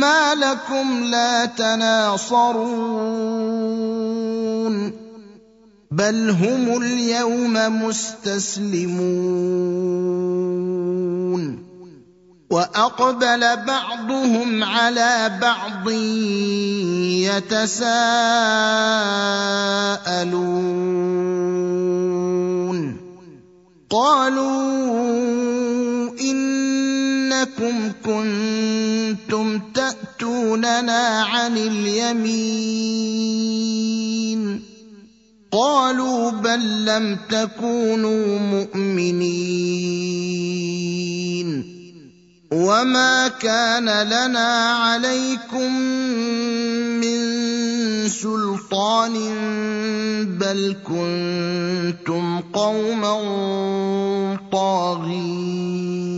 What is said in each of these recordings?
ما لكم لا تناصرون بل هم اليوم مستسلمون وأقبل بعضهم على بعض يتساءلون قالوا إنكم كنتم تأتوننا عن اليمين. قالوا بل لم تكونوا مؤمنين. وما كان لنا عليكم من سلطان بل كنتم قوما طاغين.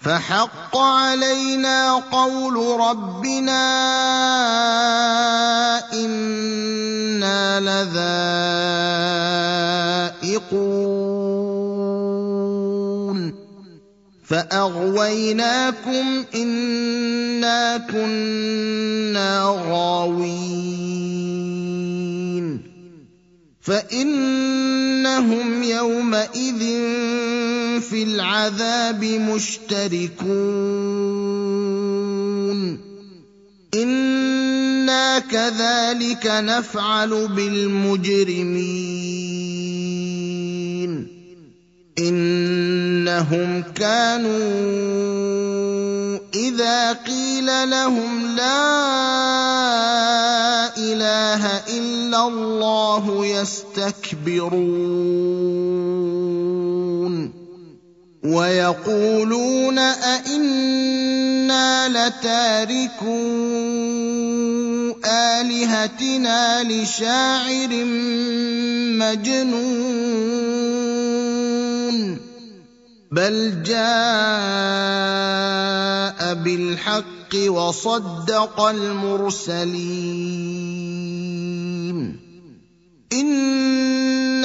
فحق علينا قول ربنا إنا لذائقون. فأغويناكم إنا كنا غاوين. فإنهم يومئذ في العذاب مشتركون. إنا كذلك نفعل بالمجرمين. إنهم كانوا إذا قيل لهم لا إله إلا الله يستكبرون. ويقولون أئنا لتاركو آلهتنا لشاعر مجنون. بل جاء بالحق وصدق المرسلين.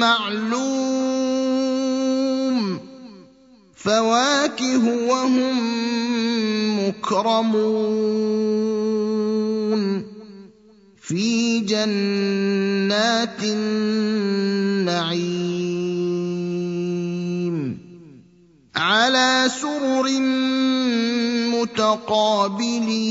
معلوم فواكه وهم مكرمون في جنات النعيم على سرر متقابلين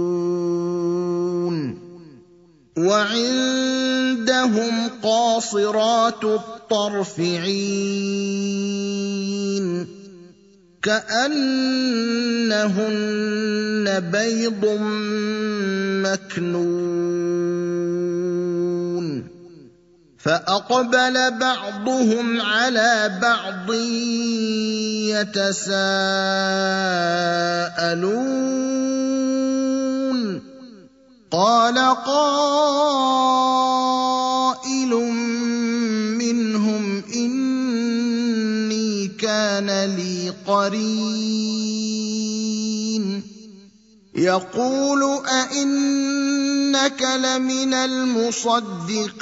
وعندهم قاصرات الطرف عين كأنهن بيض مكنون فأقبل بعضهم على بعض يتساءلون قال قائل منهم إني كان لي قرين. يقول أئنك لمن المصدقين.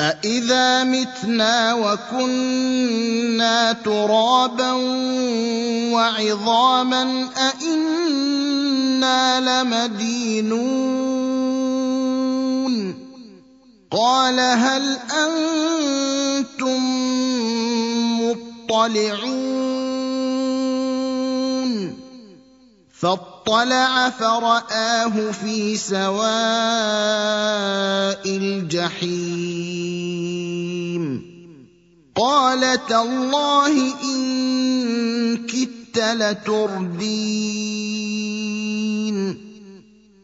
أإذا متنا وكنا ترابا وعظاما أإنا لمدينون قال هل أنتم مطلعون فاطلع فرآه في سواء الجحيم قال تالله إن كدت لتردين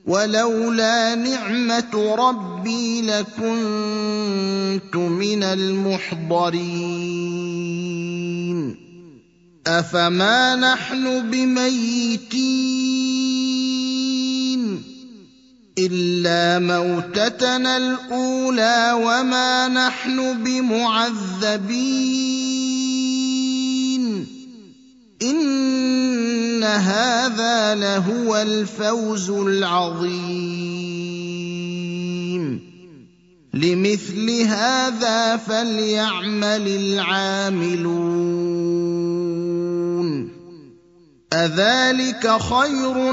ولولا نعمة ربي لكنت من المحضرين أفما نحن بميتين إلا موتتنا الأولى وما نحن بمعذبين. إن هذا لهو الفوز العظيم. لمثل هذا فليعمل العاملون. أذلك خير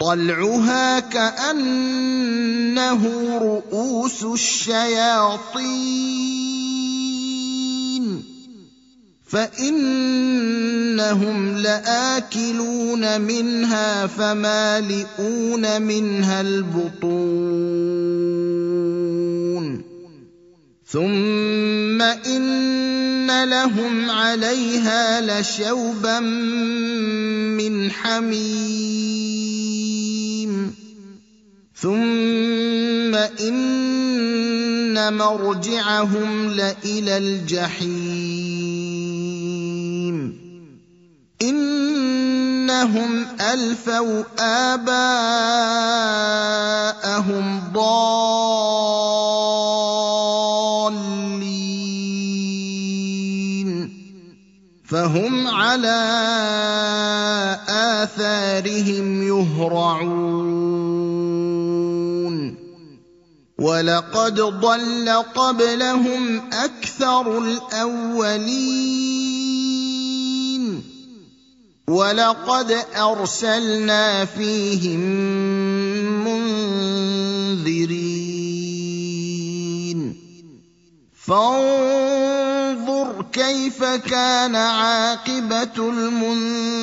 طلعها كأنه رءوس الشياطين. فإنهم لآكلون منها فمالئون منها البطون. ثم إن لهم عليها لشوبا من حميم. ثم إن مرجعهم لإلى الجحيم. إنهم ألفوا آباءهم ضالين. فهم على آثارهم يهرعون. ولقد ضل قبلهم أكثر الأولين. ولقد أرسلنا فيهم منذرين. فانظر كيف كان عاقبة المنذرين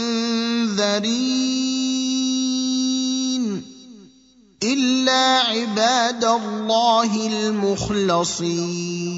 إلا عباد الله المخلصين